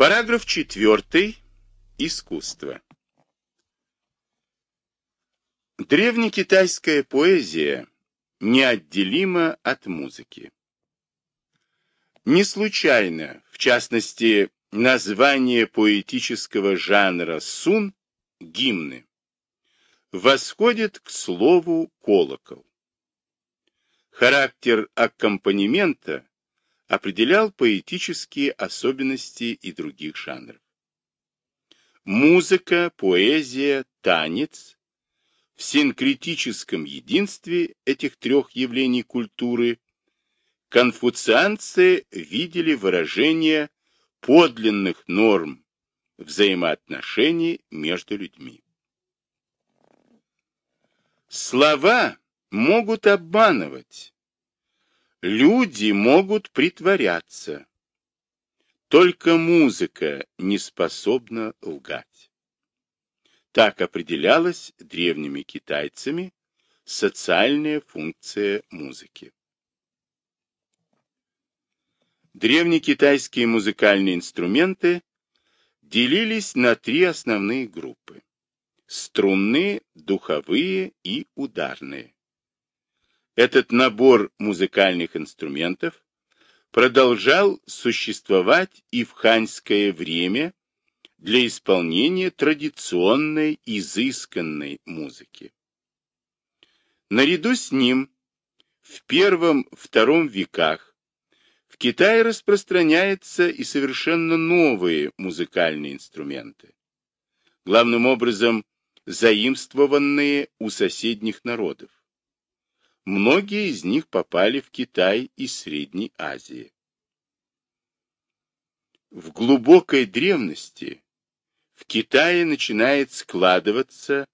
Параграф 4. Искусство. Древнекитайская поэзия неотделима от музыки. Не случайно, в частности, название поэтического жанра сун – гимны – восходит к слову колокол. Характер аккомпанемента определял поэтические особенности и других жанров. Музыка, поэзия, танец в синкретическом единстве этих трех явлений культуры конфуцианцы видели выражение подлинных норм взаимоотношений между людьми. Слова могут обманывать, Люди могут притворяться. Только музыка не способна лгать. Так определялась древними китайцами социальная функция музыки. Древнекитайские музыкальные инструменты делились на три основные группы – струнные, духовые и ударные. Этот набор музыкальных инструментов продолжал существовать и в ханьское время для исполнения традиционной изысканной музыки. Наряду с ним в первом-втором веках в Китае распространяются и совершенно новые музыкальные инструменты, главным образом заимствованные у соседних народов. Многие из них попали в Китай из Средней Азии. В глубокой древности в Китае начинает складываться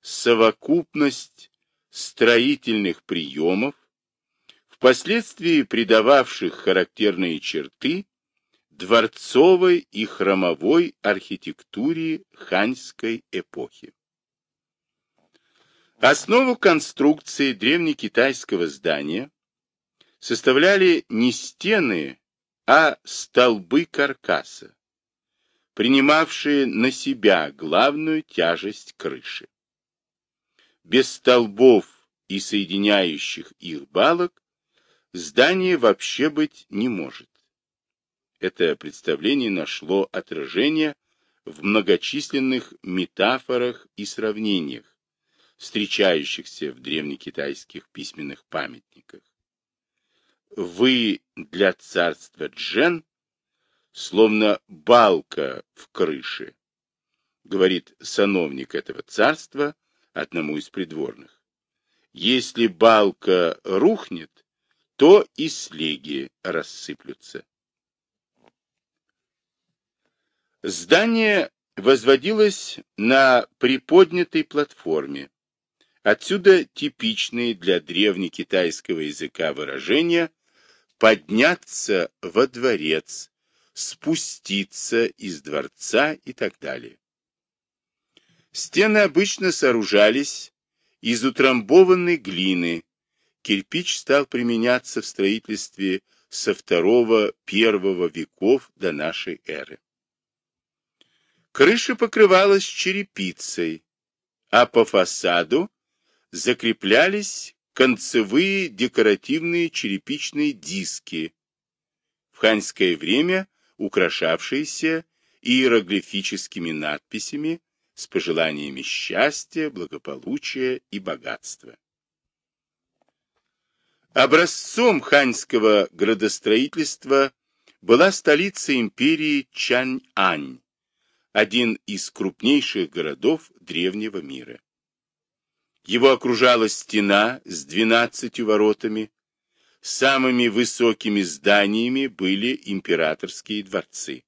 совокупность строительных приемов, впоследствии придававших характерные черты дворцовой и храмовой архитектуре ханьской эпохи. Основу конструкции древнекитайского здания составляли не стены, а столбы каркаса, принимавшие на себя главную тяжесть крыши. Без столбов и соединяющих их балок здание вообще быть не может. Это представление нашло отражение в многочисленных метафорах и сравнениях, встречающихся в древнекитайских письменных памятниках. Вы для царства Джен словно балка в крыше, говорит сановник этого царства одному из придворных. Если балка рухнет, то и слеги рассыплются. Здание возводилось на приподнятой платформе, Отсюда типичные для древнекитайского языка выражения «подняться во дворец», «спуститься из дворца» и так далее. Стены обычно сооружались из утрамбованной глины. Кирпич стал применяться в строительстве со второго-первого веков до нашей эры. Крыша покрывалась черепицей, а по фасаду закреплялись концевые декоративные черепичные диски, в ханьское время украшавшиеся иероглифическими надписями с пожеланиями счастья, благополучия и богатства. Образцом ханьского градостроительства была столица империи Чань-Ань, один из крупнейших городов древнего мира. Его окружала стена с двенадцатью воротами. Самыми высокими зданиями были императорские дворцы.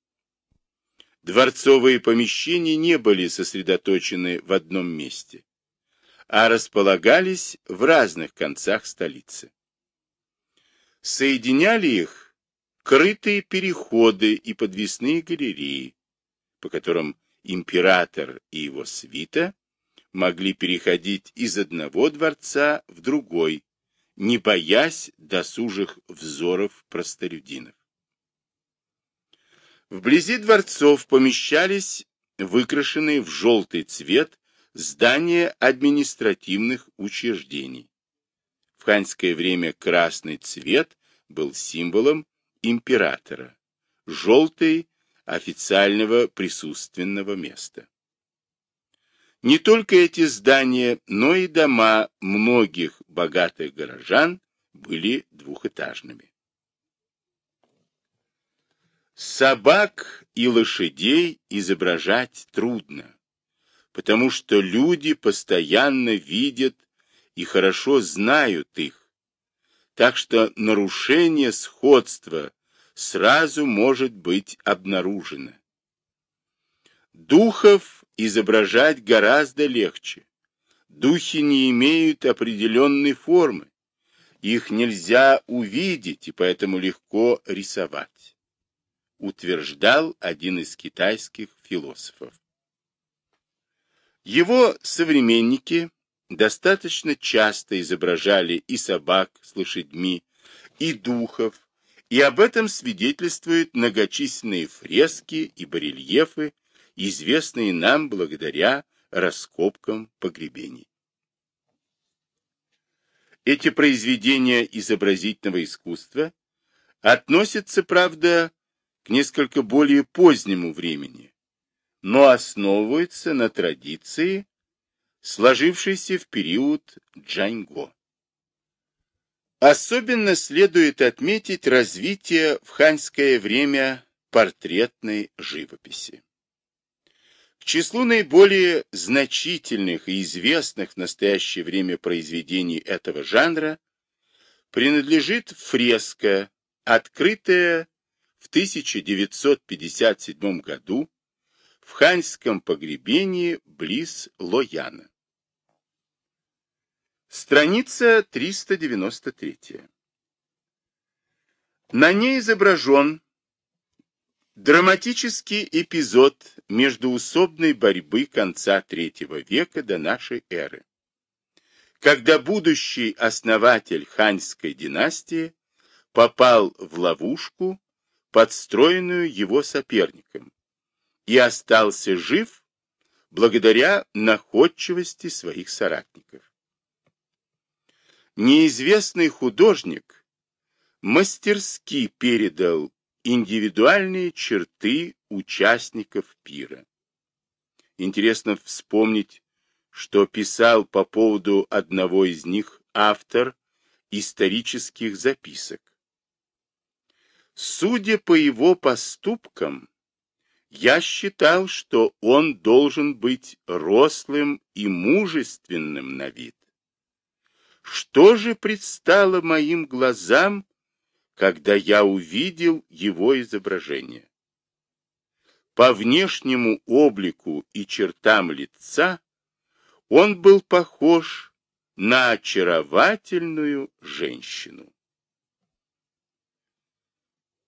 Дворцовые помещения не были сосредоточены в одном месте, а располагались в разных концах столицы. Соединяли их крытые переходы и подвесные галереи, по которым император и его свита могли переходить из одного дворца в другой, не боясь досужих взоров простолюдинов. Вблизи дворцов помещались выкрашенные в желтый цвет здания административных учреждений. В ханьское время красный цвет был символом императора, желтый – официального присутственного места. Не только эти здания, но и дома многих богатых горожан были двухэтажными. Собак и лошадей изображать трудно, потому что люди постоянно видят и хорошо знают их, так что нарушение сходства сразу может быть обнаружено. Духов изображать гораздо легче. Духи не имеют определенной формы, их нельзя увидеть и поэтому легко рисовать, утверждал один из китайских философов. Его современники достаточно часто изображали и собак с лошадьми, и духов, и об этом свидетельствуют многочисленные фрески и барельефы, известные нам благодаря раскопкам погребений. Эти произведения изобразительного искусства относятся, правда, к несколько более позднему времени, но основываются на традиции, сложившейся в период Джаньго. Особенно следует отметить развитие в ханьское время портретной живописи. Числу наиболее значительных и известных в настоящее время произведений этого жанра принадлежит фреска, открытая в 1957 году в ханьском погребении близ Лояна. Страница 393. На ней изображен драматический эпизод междуусобной борьбы конца III века до нашей эры, когда будущий основатель ханьской династии попал в ловушку, подстроенную его соперником, и остался жив благодаря находчивости своих соратников. Неизвестный художник мастерски передал индивидуальные черты участников пира. Интересно вспомнить, что писал по поводу одного из них автор исторических записок. Судя по его поступкам, я считал, что он должен быть рослым и мужественным на вид. Что же предстало моим глазам, когда я увидел его изображение? По внешнему облику и чертам лица он был похож на очаровательную женщину.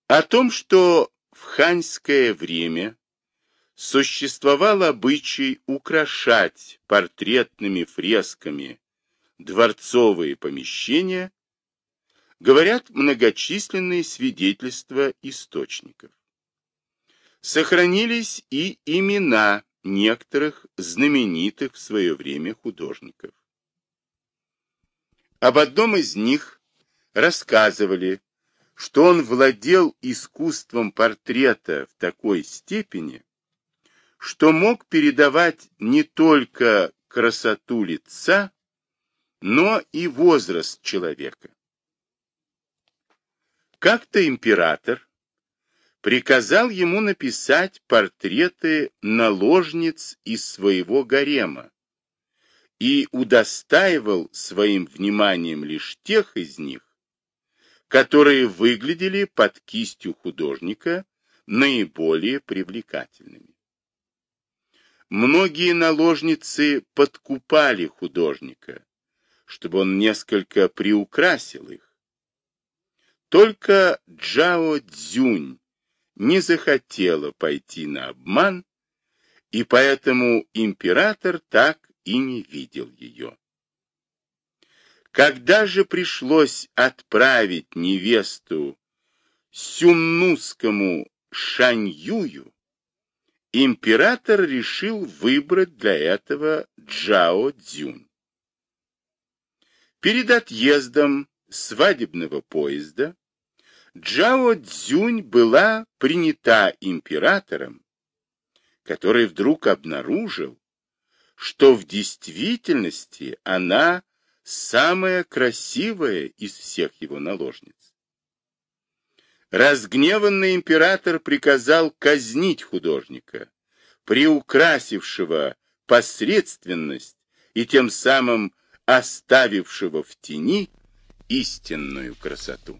О том, что в ханьское время существовал обычай украшать портретными фресками дворцовые помещения, говорят многочисленные свидетельства источников. Сохранились и имена некоторых знаменитых в свое время художников. Об одном из них рассказывали, что он владел искусством портрета в такой степени, что мог передавать не только красоту лица, но и возраст человека. Как-то император приказал ему написать портреты наложниц из своего гарема и удостаивал своим вниманием лишь тех из них, которые выглядели под кистью художника наиболее привлекательными. Многие наложницы подкупали художника, чтобы он несколько приукрасил их. Только Джао Цзюнь не захотела пойти на обман, и поэтому император так и не видел ее. Когда же пришлось отправить невесту сюмнусскому Шаньюю, император решил выбрать для этого Джао Цзюнь. Перед отъездом свадебного поезда Джао Цзюнь была принята императором, который вдруг обнаружил, что в действительности она самая красивая из всех его наложниц. Разгневанный император приказал казнить художника, приукрасившего посредственность и тем самым оставившего в тени истинную красоту.